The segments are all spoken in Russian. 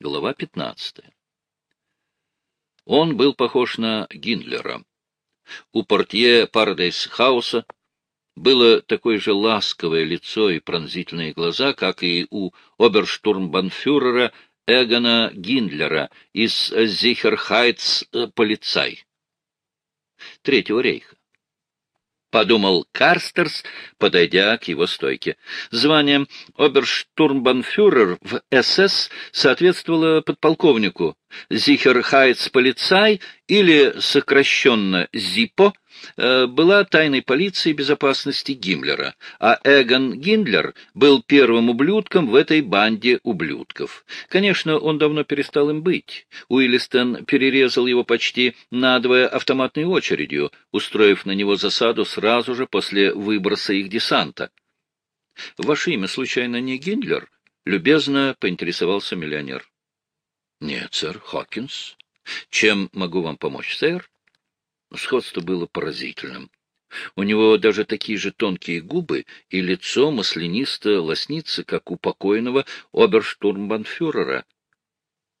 Глава 15. Он был похож на Гиндлера. У портье Парадейс Хауса было такое же ласковое лицо и пронзительные глаза, как и у оберштурмбанфюрера Эгона Гиндлера из Зихерхайтс полицай Третьего рейха. — подумал Карстерс, подойдя к его стойке. Звание оберштурмбанфюрер в СС соответствовало подполковнику, Зихерхайц-полицай или сокращенно ЗИПО — Э, была тайной полиции безопасности Гиммлера, а Эгон Гиндлер был первым ублюдком в этой банде ублюдков. Конечно, он давно перестал им быть. Уиллистон перерезал его почти надвое автоматной очередью, устроив на него засаду сразу же после выброса их десанта. — Ваше имя, случайно, не Гиндлер? — любезно поинтересовался миллионер. — Нет, сэр, Хокинс. Чем могу вам помочь, сэр? Сходство было поразительным. У него даже такие же тонкие губы и лицо маслянисто лоснится, как у покойного оберштурмбанфюрера.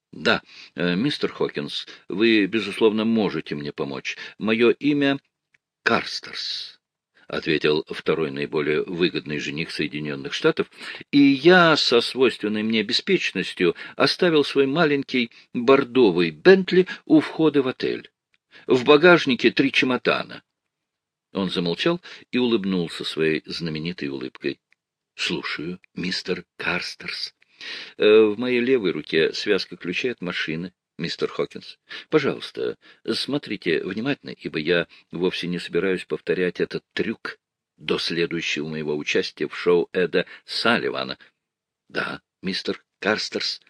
— Да, э, мистер Хокинс, вы, безусловно, можете мне помочь. Мое имя Карстерс, — ответил второй наиболее выгодный жених Соединенных Штатов, и я со свойственной мне беспечностью оставил свой маленький бордовый Бентли у входа в отель. В багажнике три чемодана. Он замолчал и улыбнулся своей знаменитой улыбкой. — Слушаю, мистер Карстерс. Э, в моей левой руке связка ключей от машины, мистер Хокинс. Пожалуйста, смотрите внимательно, ибо я вовсе не собираюсь повторять этот трюк до следующего моего участия в шоу Эда Салливана. Да, мистер Карстерс,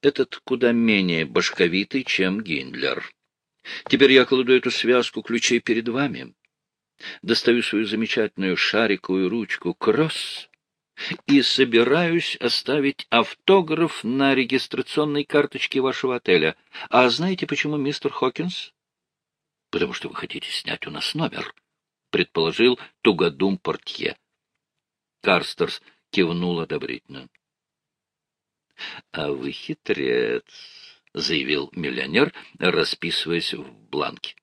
этот куда менее башковитый, чем Гиндлер. Теперь я кладу эту связку ключей перед вами, достаю свою замечательную шариковую ручку «Кросс» и собираюсь оставить автограф на регистрационной карточке вашего отеля. А знаете почему, мистер Хокинс? — Потому что вы хотите снять у нас номер, — предположил тугодум портье. Карстерс кивнул одобрительно. — А вы хитрец. — заявил миллионер, расписываясь в бланке.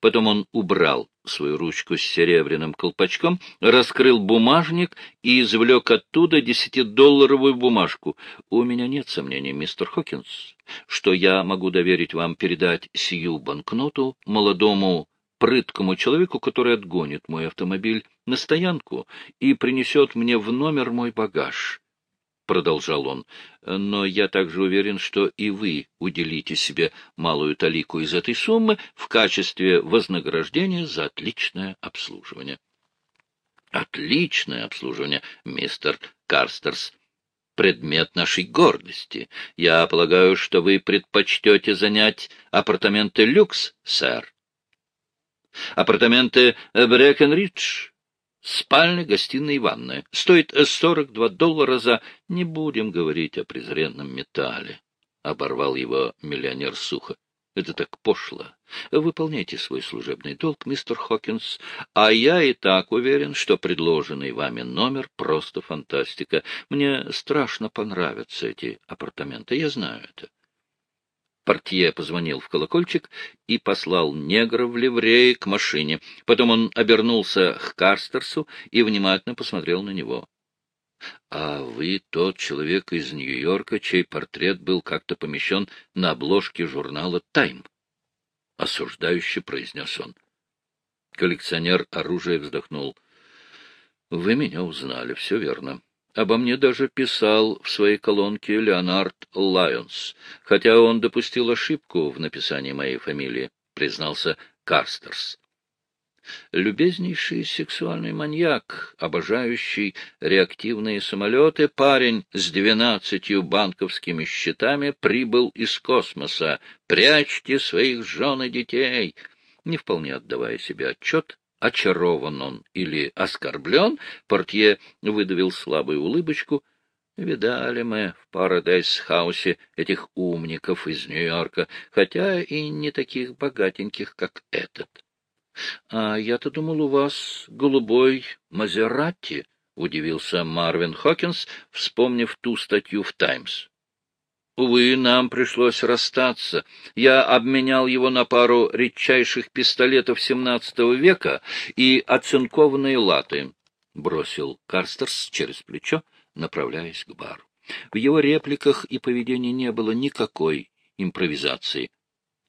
Потом он убрал свою ручку с серебряным колпачком, раскрыл бумажник и извлек оттуда десятидолларовую бумажку. «У меня нет сомнений, мистер Хокинс, что я могу доверить вам передать сию банкноту молодому прыткому человеку, который отгонит мой автомобиль на стоянку и принесет мне в номер мой багаж. — продолжал он, — но я также уверен, что и вы уделите себе малую талику из этой суммы в качестве вознаграждения за отличное обслуживание. — Отличное обслуживание, мистер Карстерс. Предмет нашей гордости. Я полагаю, что вы предпочтете занять апартаменты люкс, сэр. Апартаменты Брекенридж Спальня, гостиная и ванная. Стоит 42 доллара за... Не будем говорить о презренном металле. Оборвал его миллионер сухо. Это так пошло. Выполняйте свой служебный долг, мистер Хокинс, а я и так уверен, что предложенный вами номер просто фантастика. Мне страшно понравятся эти апартаменты, я знаю это. Портье позвонил в колокольчик и послал негра в ливрее к машине. Потом он обернулся к Карстерсу и внимательно посмотрел на него. — А вы тот человек из Нью-Йорка, чей портрет был как-то помещен на обложке журнала «Тайм», — осуждающе произнес он. Коллекционер оружия вздохнул. — Вы меня узнали, все верно. Обо мне даже писал в своей колонке Леонард Лайонс, хотя он допустил ошибку в написании моей фамилии, признался Карстерс. Любезнейший сексуальный маньяк, обожающий реактивные самолеты, парень с двенадцатью банковскими счетами прибыл из космоса. Прячьте своих жен и детей! Не вполне отдавая себе отчет, очарован он или оскорблен, портье выдавил слабую улыбочку. Видали мы в Парадайз-хаусе этих умников из Нью-Йорка, хотя и не таких богатеньких, как этот. — А я-то думал, у вас голубой Мазерати, — удивился Марвин Хокинс, вспомнив ту статью в «Таймс». Увы, нам пришлось расстаться. Я обменял его на пару редчайших пистолетов XVII века и оцинкованные латы. Бросил Карстерс через плечо, направляясь к бару. В его репликах и поведении не было никакой импровизации.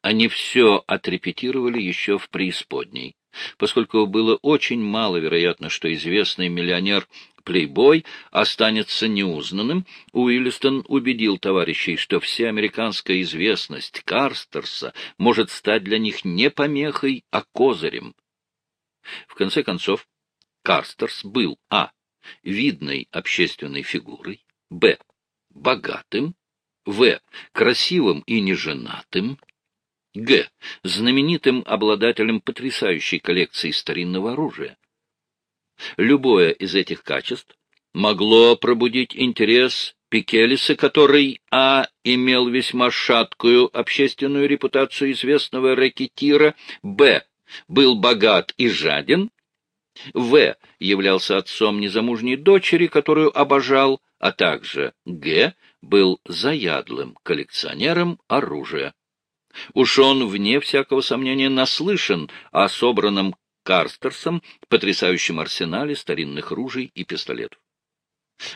Они все отрепетировали еще в преисподней. Поскольку было очень маловероятно, что известный миллионер плейбой останется неузнанным, Уиллистон убедил товарищей, что всеамериканская известность Карстерса может стать для них не помехой, а козырем. В конце концов, Карстерс был а. видной общественной фигурой, б. богатым, в. красивым и неженатым, г. знаменитым обладателем потрясающей коллекции старинного оружия, Любое из этих качеств могло пробудить интерес Пикелиса, который а. имел весьма шаткую общественную репутацию известного рэкетира, б. был богат и жаден, в. являлся отцом незамужней дочери, которую обожал, а также г. был заядлым коллекционером оружия. Уж он, вне всякого сомнения, наслышан о собранном Карстерсом потрясающем арсенале старинных ружей и пистолетов.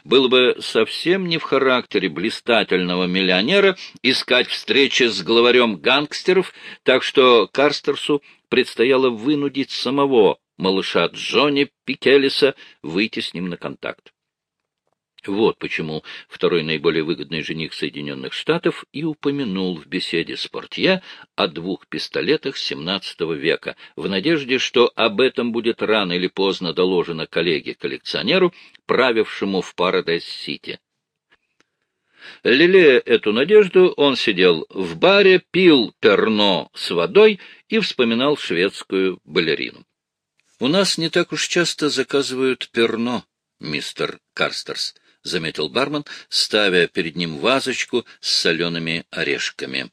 Было бы совсем не в характере блистательного миллионера искать встречи с главарем гангстеров, так что Карстерсу предстояло вынудить самого малыша Джонни Пикелиса выйти с ним на контакт. Вот почему второй наиболее выгодный жених Соединенных Штатов и упомянул в беседе с портье о двух пистолетах XVII века, в надежде, что об этом будет рано или поздно доложено коллеге-коллекционеру, правившему в Парадайз-Сити. Лелея эту надежду, он сидел в баре, пил перно с водой и вспоминал шведскую балерину. — У нас не так уж часто заказывают перно, мистер Карстерс, — заметил бармен, ставя перед ним вазочку с солеными орешками.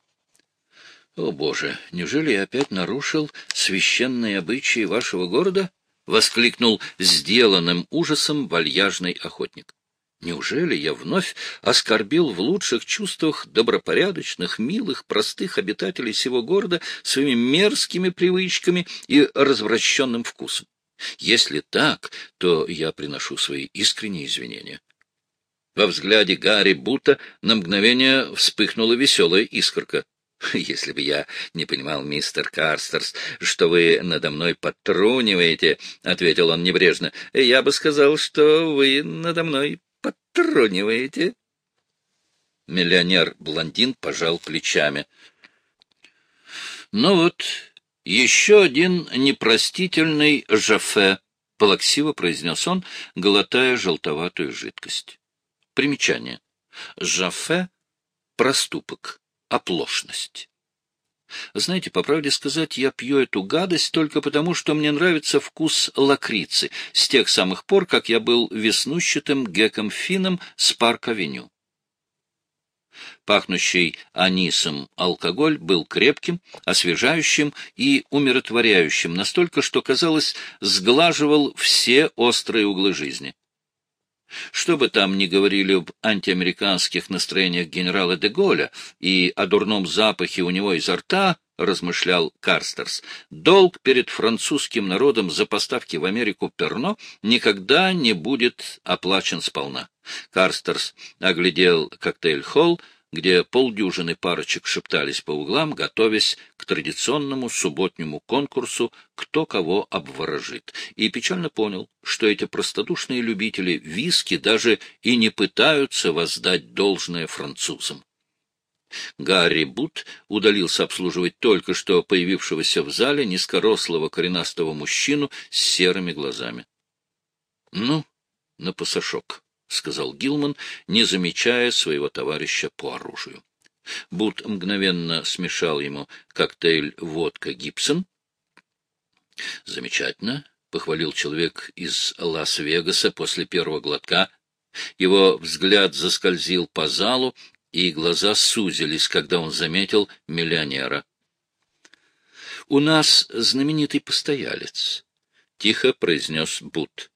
— О, Боже, неужели я опять нарушил священные обычаи вашего города? — воскликнул сделанным ужасом вальяжный охотник. Неужели я вновь оскорбил в лучших чувствах добропорядочных, милых, простых обитателей сего города своими мерзкими привычками и развращенным вкусом? Если так, то я приношу свои искренние извинения. Во взгляде Гарри Бута на мгновение вспыхнула веселая искорка. «Если бы я не понимал, мистер Карстерс, что вы надо мной подтруниваете, — ответил он небрежно, — я бы сказал, что вы надо мной подтруниваете». Миллионер-блондин пожал плечами. «Ну вот, еще один непростительный жафе, — плаксиво произнес он, глотая желтоватую жидкость. Примечание. Жафе — проступок, оплошность. Знаете, по правде сказать, я пью эту гадость только потому, что мне нравится вкус лакрицы с тех самых пор, как я был веснущатым геком Фином с парк-авеню. Пахнущий анисом алкоголь был крепким, освежающим и умиротворяющим настолько, что, казалось, сглаживал все острые углы жизни. Что бы там ни говорили об антиамериканских настроениях генерала де Голля и о дурном запахе у него изо рта, размышлял Карстерс, долг перед французским народом за поставки в Америку перно никогда не будет оплачен сполна. Карстерс оглядел коктейль-холл, где полдюжины парочек шептались по углам, готовясь к традиционному субботнему конкурсу «Кто кого обворожит», и печально понял, что эти простодушные любители виски даже и не пытаются воздать должное французам. Гарри Бут удалился обслуживать только что появившегося в зале низкорослого коренастого мужчину с серыми глазами. — Ну, на пасашок. — сказал Гилман, не замечая своего товарища по оружию. Бут мгновенно смешал ему коктейль водка Гибсон. — Замечательно, — похвалил человек из Лас-Вегаса после первого глотка. Его взгляд заскользил по залу, и глаза сузились, когда он заметил миллионера. — У нас знаменитый постоялец, — тихо произнес Бут.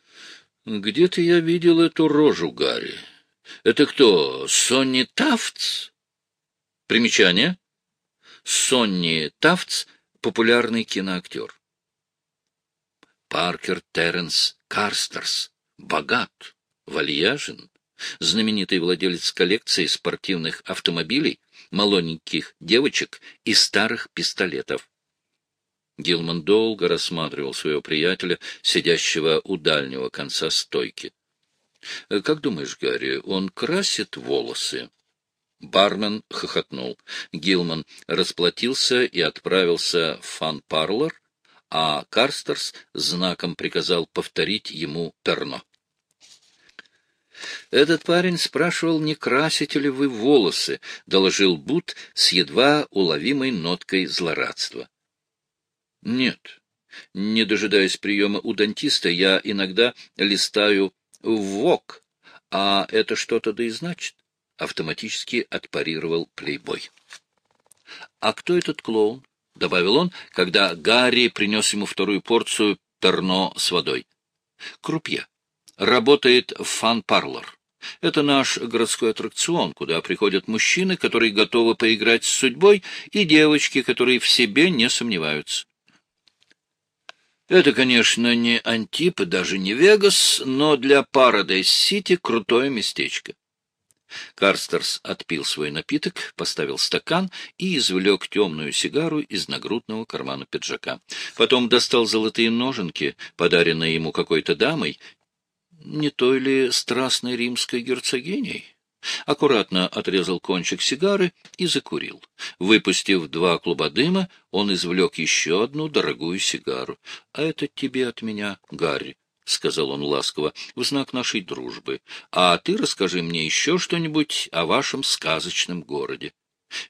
— Где-то я видел эту рожу, Гарри. Это кто, Сонни Тафтс? Примечание. Сонни Тафтс — популярный киноактер. Паркер Терренс Карстерс. Богат, вальяжен, знаменитый владелец коллекции спортивных автомобилей, малоненьких девочек и старых пистолетов. Гилман долго рассматривал своего приятеля, сидящего у дальнего конца стойки. — Как думаешь, Гарри, он красит волосы? Бармен хохотнул. Гилман расплатился и отправился в фан-парлор, а Карстерс знаком приказал повторить ему перно. «Этот парень спрашивал, не красите ли вы волосы», — доложил Бут с едва уловимой ноткой злорадства. «Нет. Не дожидаясь приема у дантиста, я иногда листаю ВОК, а это что-то да и значит», — автоматически отпарировал плейбой. «А кто этот клоун?» — добавил он, когда Гарри принес ему вторую порцию перно с водой. «Крупье. Работает фан-парлор. Это наш городской аттракцион, куда приходят мужчины, которые готовы поиграть с судьбой, и девочки, которые в себе не сомневаются. Это, конечно, не Антип и даже не Вегас, но для Парадайз-Сити крутое местечко. Карстерс отпил свой напиток, поставил стакан и извлек темную сигару из нагрудного кармана пиджака. Потом достал золотые ноженки, подаренные ему какой-то дамой, не той ли страстной римской герцогиней? Аккуратно отрезал кончик сигары и закурил. Выпустив два клуба дыма, он извлек еще одну дорогую сигару. — А это тебе от меня, Гарри, — сказал он ласково, — в знак нашей дружбы. А ты расскажи мне еще что-нибудь о вашем сказочном городе.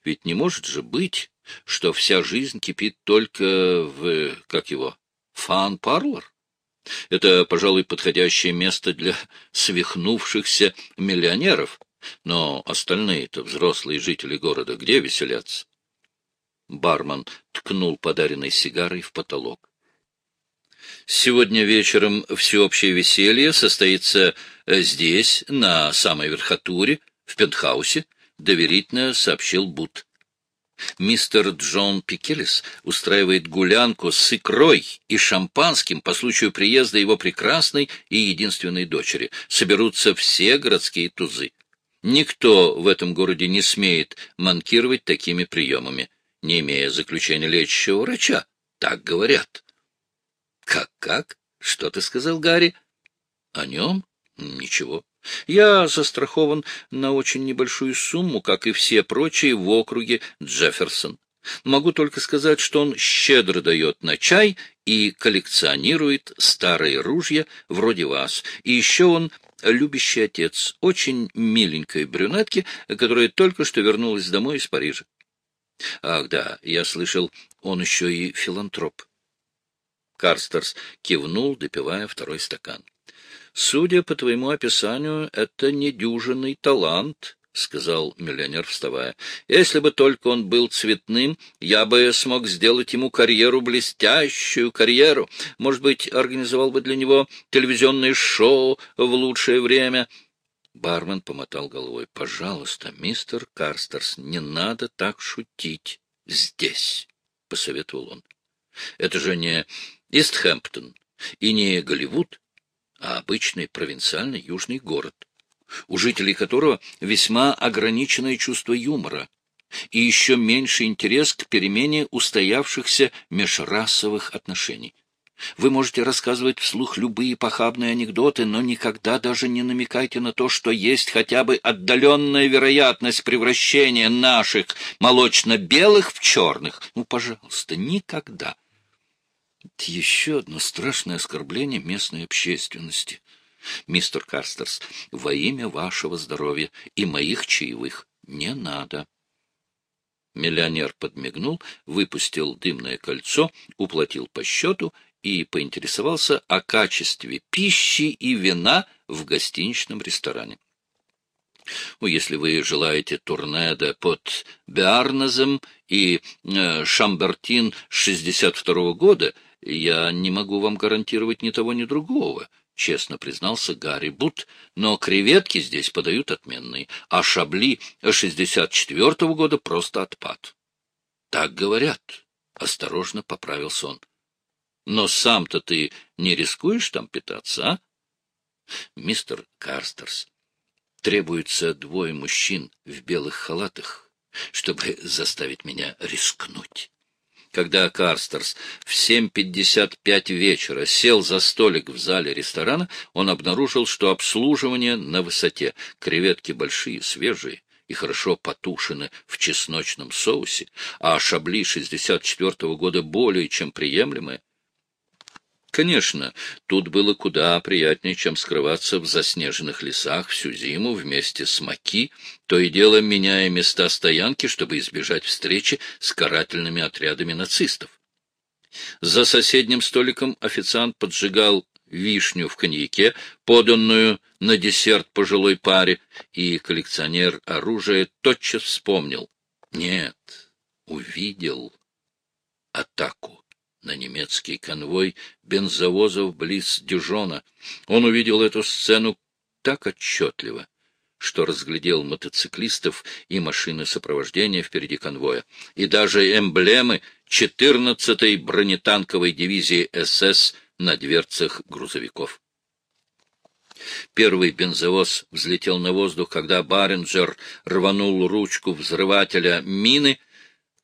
Ведь не может же быть, что вся жизнь кипит только в... как его? Фан-парлор? Это, пожалуй, подходящее место для свихнувшихся миллионеров. Но остальные-то взрослые жители города где веселятся? Бармен ткнул подаренной сигарой в потолок. Сегодня вечером всеобщее веселье состоится здесь, на самой верхотуре, в пентхаусе, — доверительно сообщил Бут. Мистер Джон Пикелис устраивает гулянку с икрой и шампанским по случаю приезда его прекрасной и единственной дочери. Соберутся все городские тузы. Никто в этом городе не смеет манкировать такими приемами, не имея заключения лечащего врача. Так говорят. Как-как? Что ты сказал, Гарри? О нем? Ничего. Я застрахован на очень небольшую сумму, как и все прочие в округе Джефферсон. Могу только сказать, что он щедро дает на чай и коллекционирует старые ружья вроде вас. И еще он любящий отец, очень миленькой брюнетки, которая только что вернулась домой из Парижа. Ах да, я слышал, он еще и филантроп. Карстерс кивнул, допивая второй стакан. Судя по твоему описанию, это недюжинный талант, — сказал миллионер, вставая. — Если бы только он был цветным, я бы смог сделать ему карьеру, блестящую карьеру. Может быть, организовал бы для него телевизионное шоу в лучшее время. Бармен помотал головой. — Пожалуйста, мистер Карстерс, не надо так шутить здесь, — посоветовал он. — Это же не Истхэмптон и не Голливуд, а обычный провинциальный южный город у жителей которого весьма ограниченное чувство юмора и еще меньше интерес к перемене устоявшихся межрасовых отношений. Вы можете рассказывать вслух любые похабные анекдоты, но никогда даже не намекайте на то, что есть хотя бы отдаленная вероятность превращения наших молочно-белых в черных. Ну, пожалуйста, никогда. Это еще одно страшное оскорбление местной общественности. Мистер Карстерс, во имя вашего здоровья и моих чаевых не надо. Миллионер подмигнул, выпустил дымное кольцо, уплатил по счету и поинтересовался о качестве пищи и вина в гостиничном ресторане. Ну, если вы желаете турнеда под Беарназом и э, Шамбертин 62-го года, я не могу вам гарантировать ни того, ни другого, — честно признался Гарри Бут, — но креветки здесь подают отменные, а шабли 64-го года просто отпад. — Так говорят, — осторожно поправился он. — Но сам-то ты не рискуешь там питаться, а? — Мистер Карстерс, требуется двое мужчин в белых халатах, чтобы заставить меня рискнуть. Когда Карстерс в 7.55 вечера сел за столик в зале ресторана, он обнаружил, что обслуживание на высоте. Креветки большие, свежие и хорошо потушены в чесночном соусе, а шабли 64 -го года более чем приемлемые. Конечно, тут было куда приятнее, чем скрываться в заснеженных лесах всю зиму вместе с Маки, то и дело меняя места стоянки, чтобы избежать встречи с карательными отрядами нацистов. За соседним столиком официант поджигал вишню в коньяке, поданную на десерт пожилой паре, и коллекционер оружия тотчас вспомнил. Нет, увидел атаку на немецкий конвой бензовозов близ Дижона. Он увидел эту сцену так отчетливо, что разглядел мотоциклистов и машины сопровождения впереди конвоя, и даже эмблемы 14-й бронетанковой дивизии СС на дверцах грузовиков. Первый бензовоз взлетел на воздух, когда Баренджер рванул ручку взрывателя мины,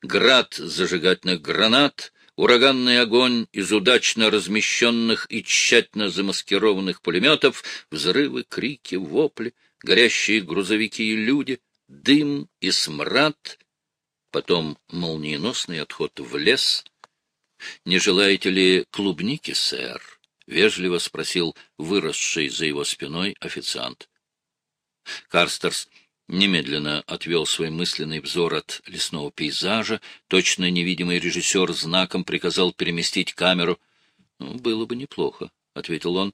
град зажигательных гранат — ураганный огонь из удачно размещенных и тщательно замаскированных пулеметов, взрывы, крики, вопли, горящие грузовики и люди, дым и смрад, потом молниеносный отход в лес. — Не желаете ли клубники, сэр? — вежливо спросил выросший за его спиной официант. Карстерс немедленно отвел свой мысленный взор от лесного пейзажа, точно невидимый режиссер знаком приказал переместить камеру. «Ну, было бы неплохо», — ответил он.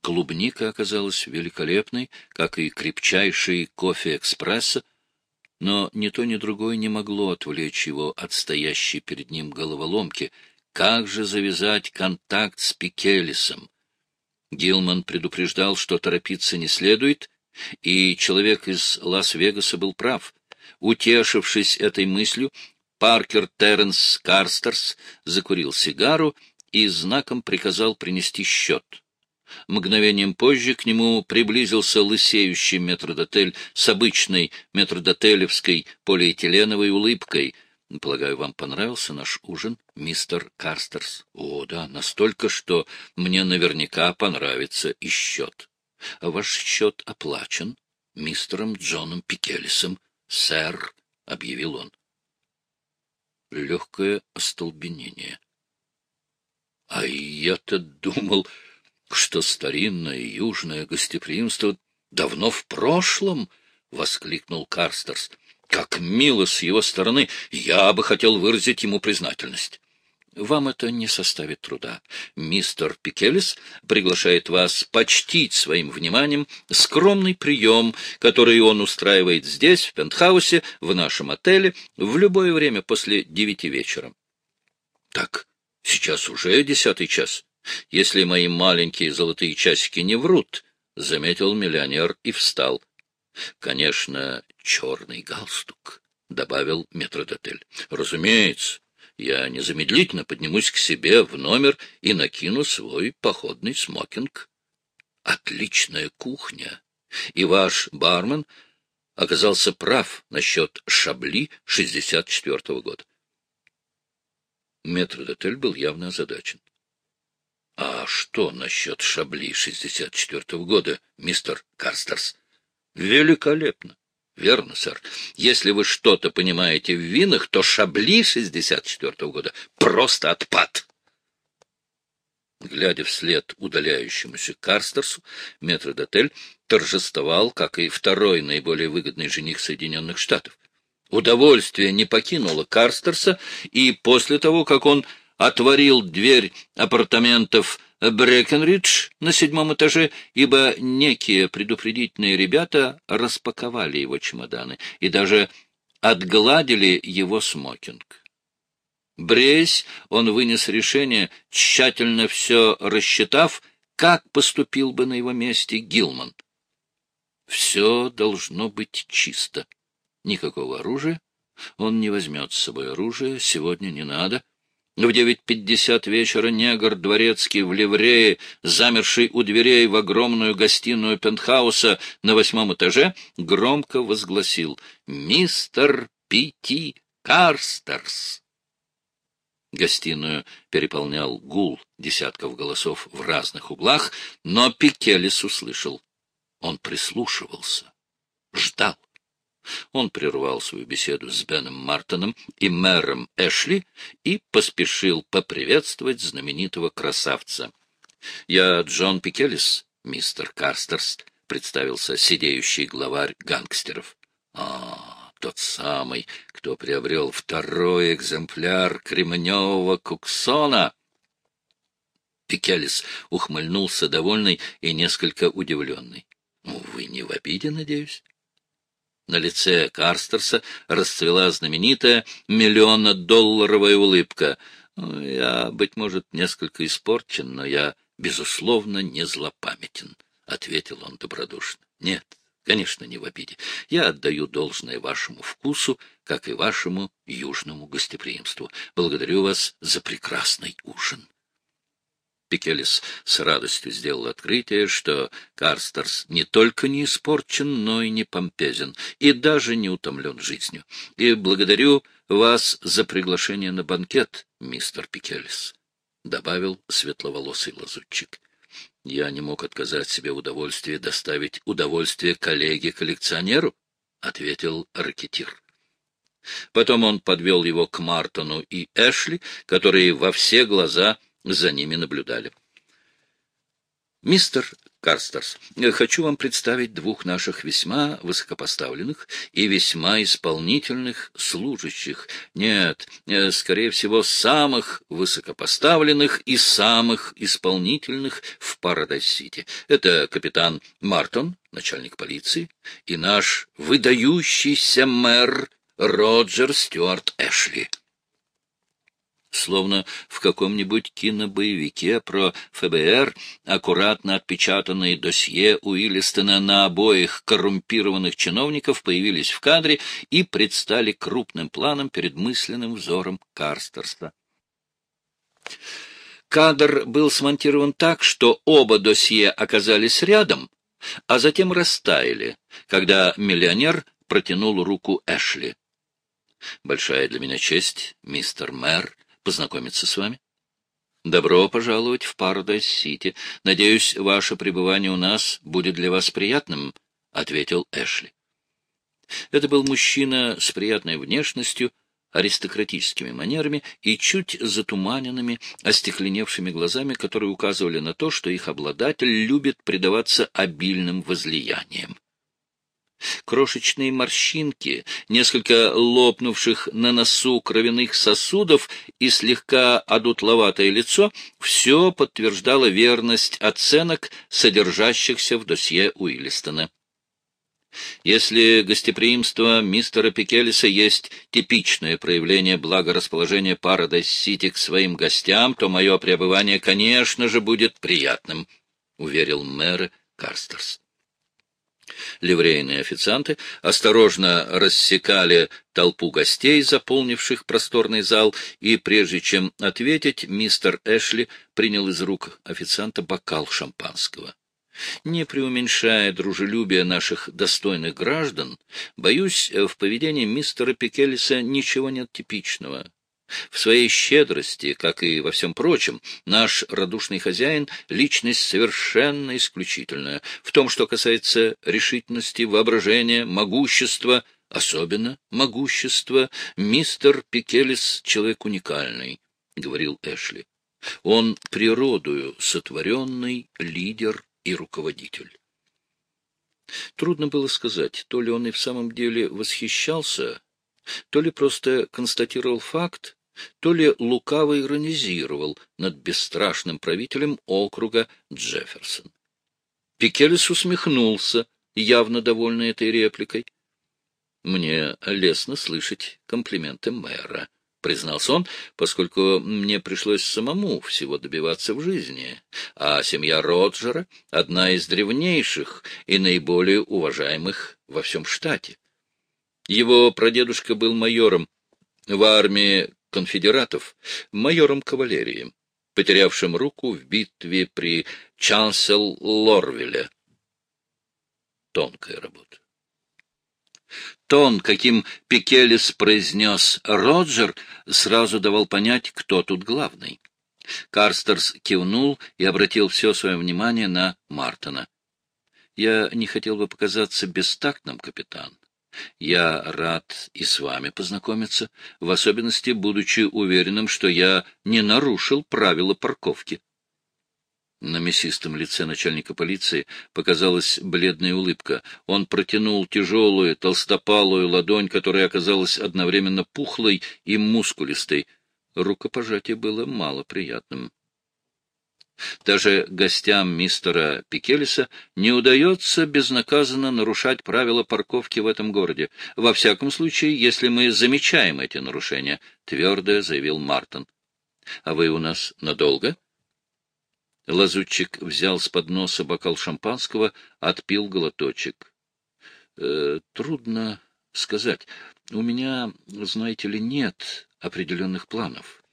Клубника оказалась великолепной, как и крепчайший кофе экспресса, но ни то, ни другое не могло отвлечь его от стоящей перед ним головоломки. Как же завязать контакт с Пикелисом? Гилман предупреждал, что торопиться не следует — и человек из Лас-Вегаса был прав. Утешившись этой мыслью, Паркер Терренс Карстерс закурил сигару и знаком приказал принести счет. Мгновением позже к нему приблизился лысеющий метродотель с обычной метродотелевской полиэтиленовой улыбкой. Полагаю, вам понравился наш ужин, мистер Карстерс? О, да, настолько, что мне наверняка понравится и счет. Ваш счет оплачен мистером Джоном Пикелисом, сэр, — объявил он. Легкое остолбенение. А я-то думал, что старинное южное гостеприимство давно в прошлом, — воскликнул Карстерс. Как мило с его стороны, я бы хотел выразить ему признательность. Вам это не составит труда. Мистер Пикелис приглашает вас почтить своим вниманием скромный прием, который он устраивает здесь, в пентхаусе, в нашем отеле, в любое время после девяти вечера. Так, сейчас уже десятый час. Если мои маленькие золотые часики не врут, — заметил миллионер и встал. — Конечно, черный галстук, — добавил метродотель. — Разумеется я незамедлительно поднимусь к себе в номер и накину свой походный смокинг. Отличная кухня. И ваш бармен оказался прав насчет шабли 64-го года. Метродотель был явно озадачен. — А что насчет шабли 64-го года, мистер Карстерс? — Великолепно. Верно, сэр. Если вы что-то понимаете в винах, то Шабли 64-го года просто отпад. Глядя вслед удаляющемуся Карстерсу, метродотель торжествовал, как и второй наиболее выгодный жених Соединенных Штатов. Удовольствие не покинуло Карстерса, и после того, как он отворил дверь апартаментов Брекенридж на седьмом этаже, ибо некие предупредительные ребята распаковали его чемоданы и даже отгладили его смокинг. Бреясь, он вынес решение, тщательно все рассчитав, как поступил бы на его месте Гилман. Все должно быть чисто. Никакого оружия. Он не возьмет с собой оружие, сегодня не надо. В девять пятьдесят вечера негр дворецкий в ливрее, замерший у дверей в огромную гостиную пентхауса на восьмом этаже, громко возгласил «Мистер Пити Карстерс!» Гостиную переполнял гул десятков голосов в разных углах, но Пикелис услышал. Он прислушивался, ждал. Он прервал свою беседу с Беном Мартоном и мэром Эшли и поспешил поприветствовать знаменитого красавца. — Я Джон Пикелис, мистер Карстерс, — представился сидеющий главарь гангстеров. — А, тот самый, кто приобрел второй экземпляр кремневого куксона. Пикелис ухмыльнулся довольный и несколько удивленный. Ну, — Вы не в обиде, надеюсь? На лице Карстерса расцвела знаменитая миллионно-долларовая улыбка. Ну, «Я, быть может, несколько испорчен, но я, безусловно, не злопамятен», — ответил он добродушно. «Нет, конечно, не в обиде. Я отдаю должное вашему вкусу, как и вашему южному гостеприимству. Благодарю вас за прекрасный ужин». Пикелис с радостью сделал открытие, что Карстерс не только не испорчен, но и не помпезен, и даже не утомлен жизнью. И благодарю вас за приглашение на банкет, мистер Пикелис, — добавил светловолосый лазутчик. Я не мог отказать себе в удовольствии доставить удовольствие коллеге-коллекционеру, — ответил ракетир. Потом он подвел его к Мартону и Эшли, которые во все глаза за ними наблюдали. «Мистер Карстерс, хочу вам представить двух наших весьма высокопоставленных и весьма исполнительных служащих. Нет, э, скорее всего, самых высокопоставленных и самых исполнительных в Парадайз-Сити. Это капитан Мартон, начальник полиции, и наш выдающийся мэр Роджер Стюарт Эшли словно в каком-нибудь кинобоевике про ФБР, аккуратно отпечатанные досье Уиллистона на обоих коррумпированных чиновников появились в кадре и предстали крупным планом перед мысленным взором Карстерста. Кадр был смонтирован так, что оба досье оказались рядом, а затем растаяли, когда миллионер протянул руку Эшли. «Большая для меня честь, мистер мэр, познакомиться с вами. Добро пожаловать в Парадайз-Сити. Надеюсь, ваше пребывание у нас будет для вас приятным, — ответил Эшли. Это был мужчина с приятной внешностью, аристократическими манерами и чуть затуманенными, остекленевшими глазами, которые указывали на то, что их обладатель любит предаваться обильным возлияниям. Крошечные морщинки, несколько лопнувших на носу кровяных сосудов и слегка одутловатое лицо — все подтверждало верность оценок, содержащихся в досье Уиллистона. Если гостеприимство мистера Пикелиса есть типичное проявление благорасположения Парадайз-Сити к своим гостям, то мое пребывание, конечно же, будет приятным, — уверил мэр Карстерс. Ливрейные официанты осторожно рассекали толпу гостей, заполнивших просторный зал, и прежде чем ответить, мистер Эшли принял из рук официанта бокал шампанского. Не преуменьшая дружелюбие наших достойных граждан, боюсь, в поведении мистера Пикелиса ничего нет типичного. В своей щедрости, как и во всем прочем, наш радушный хозяин — личность совершенно исключительная. В том, что касается решительности, воображения, могущества, особенно могущества, мистер Пикелис — человек уникальный, — говорил Эшли. Он природою сотворенный лидер и руководитель. Трудно было сказать, то ли он и в самом деле восхищался то ли просто констатировал факт, то ли лукаво иронизировал над бесстрашным правителем округа Джефферсон. Пикелес усмехнулся, явно довольный этой репликой. «Мне лестно слышать комплименты мэра», признался он, поскольку мне пришлось самому всего добиваться в жизни, а семья Роджера — одна из древнейших и наиболее уважаемых во всем штате. Его прадедушка был майором в армии конфедератов, майором кавалерии, потерявшим руку в битве при Чансел-Лорвилле. Тонкая работа. Тон, каким Пикелис произнес «Роджер», сразу давал понять, кто тут главный. Карстерс кивнул и обратил все свое внимание на Мартона. «Я не хотел бы показаться бестактным, капитан. Я рад и с вами познакомиться, в особенности будучи уверенным, что я не нарушил правила парковки. На мясистом лице начальника полиции показалась бледная улыбка. Он протянул тяжелую, толстопалую ладонь, которая оказалась одновременно пухлой и мускулистой. Рукопожатие было малоприятным. Даже гостям мистера Пикелиса не удается безнаказанно нарушать правила парковки в этом городе. Во всяком случае, если мы замечаем эти нарушения, — твердо заявил Мартин. — А вы у нас надолго? — Лазутчик взял с подноса бокал шампанского, отпил глоточек. «Э, — Трудно сказать. У меня, знаете ли, нет определенных планов.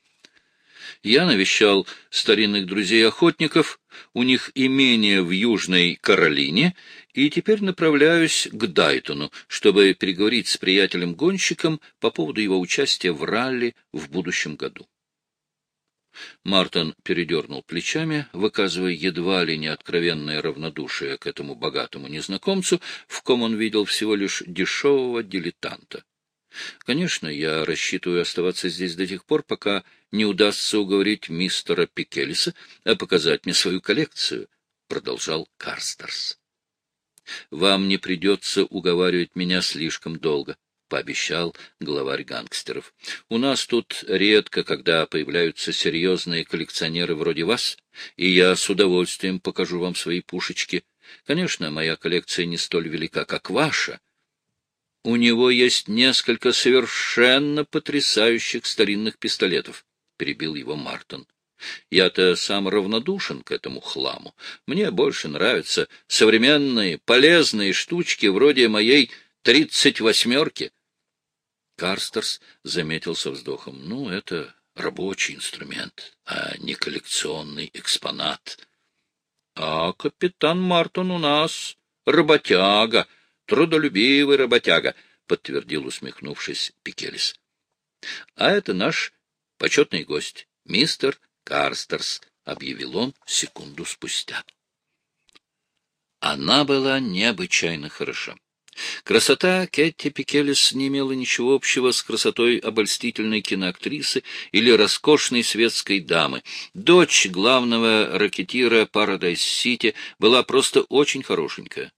Я навещал старинных друзей-охотников, у них имение в Южной Каролине, и теперь направляюсь к Дайтону, чтобы переговорить с приятелем-гонщиком по поводу его участия в ралли в будущем году. Мартин передернул плечами, выказывая едва ли не откровенное равнодушие к этому богатому незнакомцу, в ком он видел всего лишь дешевого дилетанта. Конечно, я рассчитываю оставаться здесь до тех пор, пока не удастся уговорить мистера Пикелиса показать мне свою коллекцию, — продолжал Карстерс. — Вам не придется уговаривать меня слишком долго пообещал главарь гангстеров. У нас тут редко, когда появляются серьезные коллекционеры вроде вас, и я с удовольствием покажу вам свои пушечки. Конечно, моя коллекция не столь велика, как ваша. У него есть несколько совершенно потрясающих старинных пистолетов, — перебил его Мартин. Я-то сам равнодушен к этому хламу. Мне больше нравятся современные, полезные штучки вроде моей тридцать восьмерки. Карстерс заметил со вздохом. Ну, это рабочий инструмент, а не коллекционный экспонат. А капитан Мартон у нас работяга, трудолюбивый работяга, подтвердил, усмехнувшись, Пикелис. А это наш почетный гость, мистер Карстерс, объявил он секунду спустя. Она была необычайно хороша. Красота Кэти Пикелес не имела ничего общего с красотой обольстительной киноактрисы или роскошной светской дамы. Дочь главного ракетира Парадайз-Сити была просто очень хорошенькая.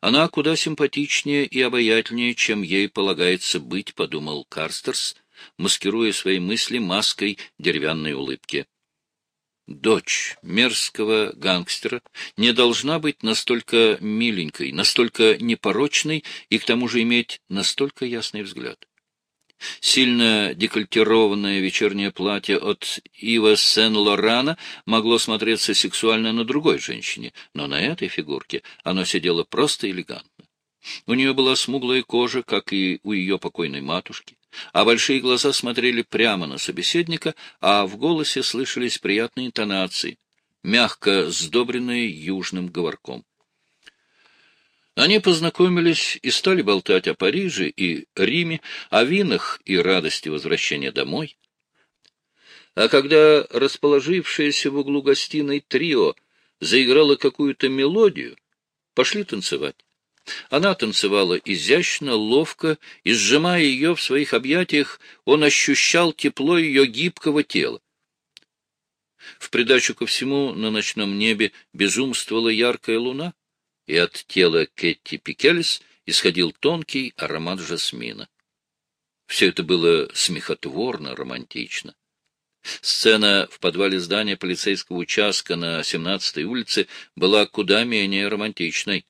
Она куда симпатичнее и обаятельнее, чем ей полагается быть, — подумал Карстерс, маскируя свои мысли маской деревянной улыбки дочь мерзкого гангстера не должна быть настолько миленькой, настолько непорочной и к тому же иметь настолько ясный взгляд. Сильно декольтированное вечернее платье от Ива Сен-Лорана могло смотреться сексуально на другой женщине, но на этой фигурке оно сидело просто элегантно. У нее была смуглая кожа, как и у ее покойной матушки а большие глаза смотрели прямо на собеседника, а в голосе слышались приятные интонации, мягко сдобренные южным говорком. Они познакомились и стали болтать о Париже и Риме, о винах и радости возвращения домой. А когда расположившееся в углу гостиной трио заиграло какую-то мелодию, пошли танцевать. Она танцевала изящно, ловко, и, сжимая ее в своих объятиях, он ощущал тепло ее гибкого тела. В придачу ко всему на ночном небе безумствовала яркая луна, и от тела Кетти Пикелес исходил тонкий аромат жасмина. Все это было смехотворно романтично. Сцена в подвале здания полицейского участка на 17-й улице была куда менее романтичной.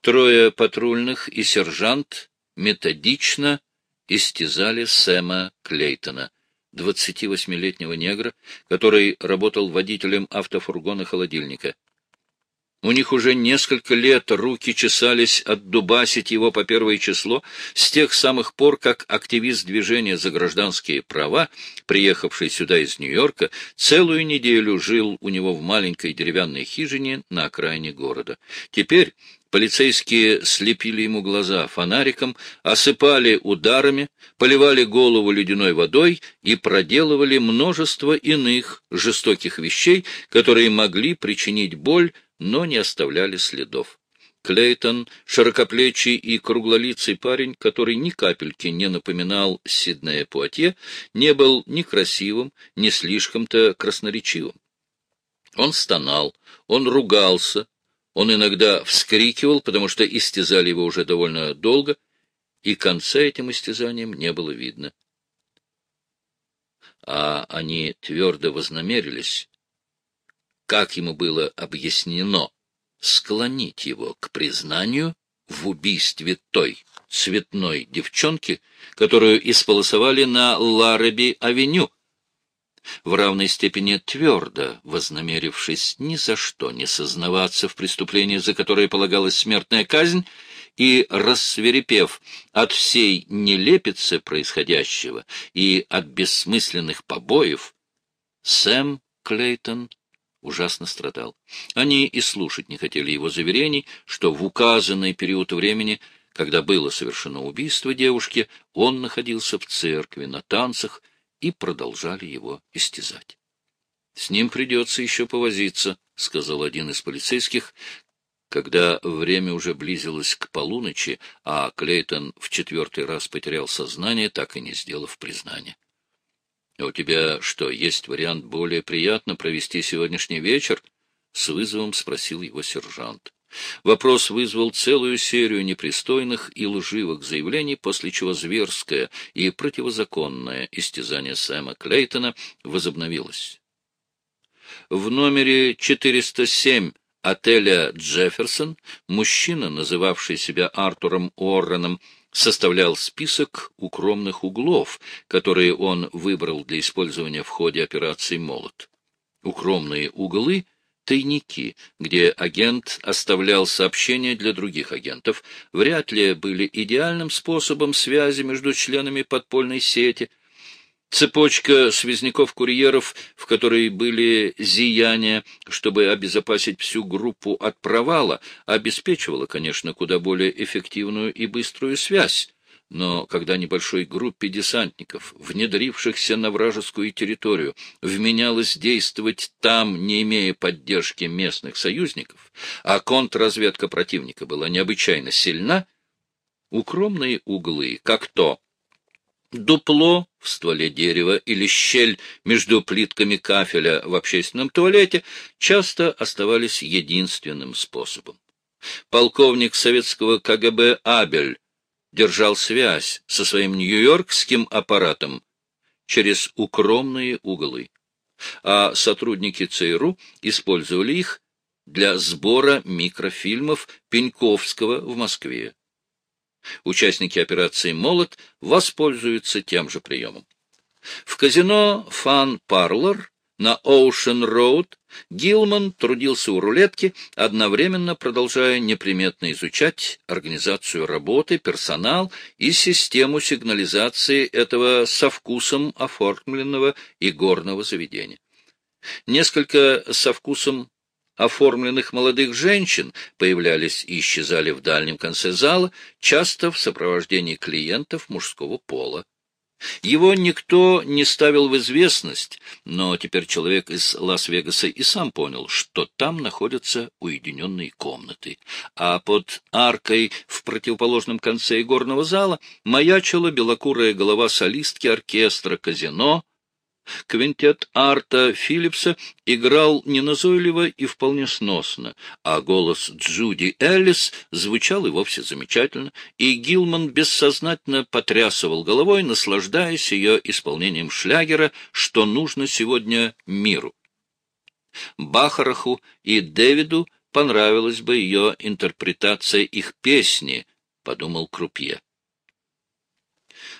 Трое патрульных и сержант методично истязали Сэма Клейтона, 28-летнего негра, который работал водителем автофургона-холодильника. У них уже несколько лет руки чесались отдубасить его по первое число с тех самых пор, как активист движения за гражданские права, приехавший сюда из Нью-Йорка, целую неделю жил у него в маленькой деревянной хижине на окраине города. Теперь полицейские слепили ему глаза фонариком, осыпали ударами, поливали голову ледяной водой и проделывали множество иных жестоких вещей, которые могли причинить боль, но не оставляли следов. Клейтон, широкоплечий и круглолицый парень, который ни капельки не напоминал Сиднея Пуатье, не был ни красивым, ни слишком-то красноречивым. Он стонал, он ругался, он иногда вскрикивал, потому что истязали его уже довольно долго, и конца этим истязаниям не было видно. А они твердо вознамерились как ему было объяснено, склонить его к признанию в убийстве той цветной девчонки, которую исполосовали на Лареби-авеню, в равной степени твердо вознамерившись ни за что не сознаваться в преступлении, за которое полагалась смертная казнь, и рассверепев от всей нелепицы происходящего и от бессмысленных побоев, Сэм Клейтон ужасно страдал. Они и слушать не хотели его заверений, что в указанный период времени, когда было совершено убийство девушки, он находился в церкви на танцах и продолжали его истязать. — С ним придется еще повозиться, — сказал один из полицейских, когда время уже близилось к полуночи, а Клейтон в четвертый раз потерял сознание, так и не сделав признания. — У тебя что, есть вариант более приятно провести сегодняшний вечер? — с вызовом спросил его сержант. Вопрос вызвал целую серию непристойных и лживых заявлений, после чего зверское и противозаконное истязание Сэма Клейтона возобновилось. В номере 407 отеля «Джефферсон» мужчина, называвший себя Артуром Уорреном, составлял список укромных углов, которые он выбрал для использования в ходе операции «Молот». Укромные углы — тайники, где агент оставлял сообщения для других агентов, вряд ли были идеальным способом связи между членами подпольной сети — Цепочка связняков-курьеров, в которой были зияния, чтобы обезопасить всю группу от провала, обеспечивала, конечно, куда более эффективную и быструю связь. Но когда небольшой группе десантников, внедрившихся на вражескую территорию, вменялось действовать там, не имея поддержки местных союзников, а контрразведка противника была необычайно сильна, укромные углы, как то дупло в стволе дерева или щель между плитками кафеля в общественном туалете часто оставались единственным способом. Полковник советского КГБ Абель держал связь со своим нью-йоркским аппаратом через укромные углы, а сотрудники ЦРУ использовали их для сбора микрофильмов Пеньковского в Москве. Участники операции «Молот» воспользуются тем же приемом. В казино «Фан Парлор» на Оушен-Роуд Гилман трудился у рулетки, одновременно продолжая неприметно изучать организацию работы, персонал и систему сигнализации этого со вкусом оформленного игорного заведения. Несколько со вкусом оформленных молодых женщин появлялись и исчезали в дальнем конце зала, часто в сопровождении клиентов мужского пола. Его никто не ставил в известность, но теперь человек из Лас-Вегаса и сам понял, что там находятся уединенные комнаты, а под аркой в противоположном конце игорного зала маячила белокурая голова солистки оркестра казино Квинтет Арта Филлипса играл неназойливо и вполне сносно, а голос Джуди Эллис звучал и вовсе замечательно, и Гилман бессознательно потрясывал головой, наслаждаясь ее исполнением шлягера «Что нужно сегодня миру». Бахараху и Дэвиду понравилась бы ее интерпретация их песни, — подумал Крупье.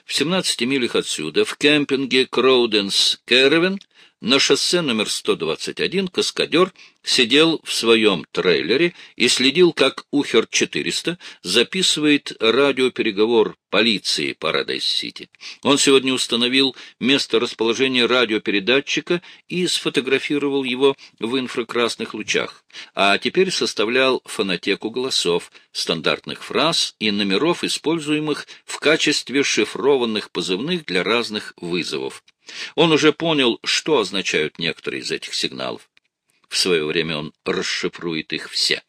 В 17 милях отсюда, в кемпинге Кроуденс-Кервен, на шоссе номер 121 каскадер сидел в своем трейлере и следил, как Ухер-400 записывает радиопереговор полиции Парадайз-Сити. Он сегодня установил место расположения радиопередатчика и сфотографировал его в инфракрасных лучах, а теперь составлял фонотеку голосов, стандартных фраз и номеров, используемых в качестве шифрованных позывных для разных вызовов. Он уже понял, что означают некоторые из этих сигналов. В свое время он расшифрует их все.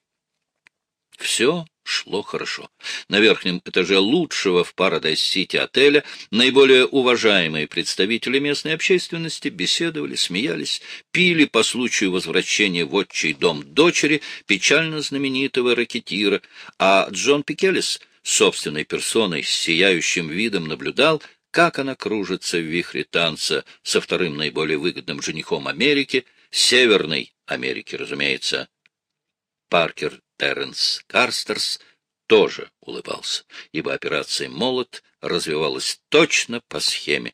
Все шло хорошо. На верхнем этаже лучшего в Парадайз-Сити отеля наиболее уважаемые представители местной общественности беседовали, смеялись, пили по случаю возвращения в отчий дом дочери печально знаменитого ракетира, а Джон Пикелес собственной персоной с сияющим видом наблюдал, как она кружится в вихре танца со вторым наиболее выгодным женихом Америки, Северной Америки, разумеется. Паркер Терренс Карстерс тоже улыбался, ибо операция «Молот» развивалась точно по схеме.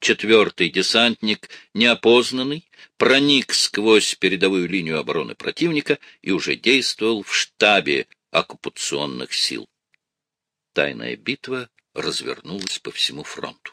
Четвертый десантник, неопознанный, проник сквозь передовую линию обороны противника и уже действовал в штабе оккупационных сил. Тайная битва развернулась по всему фронту.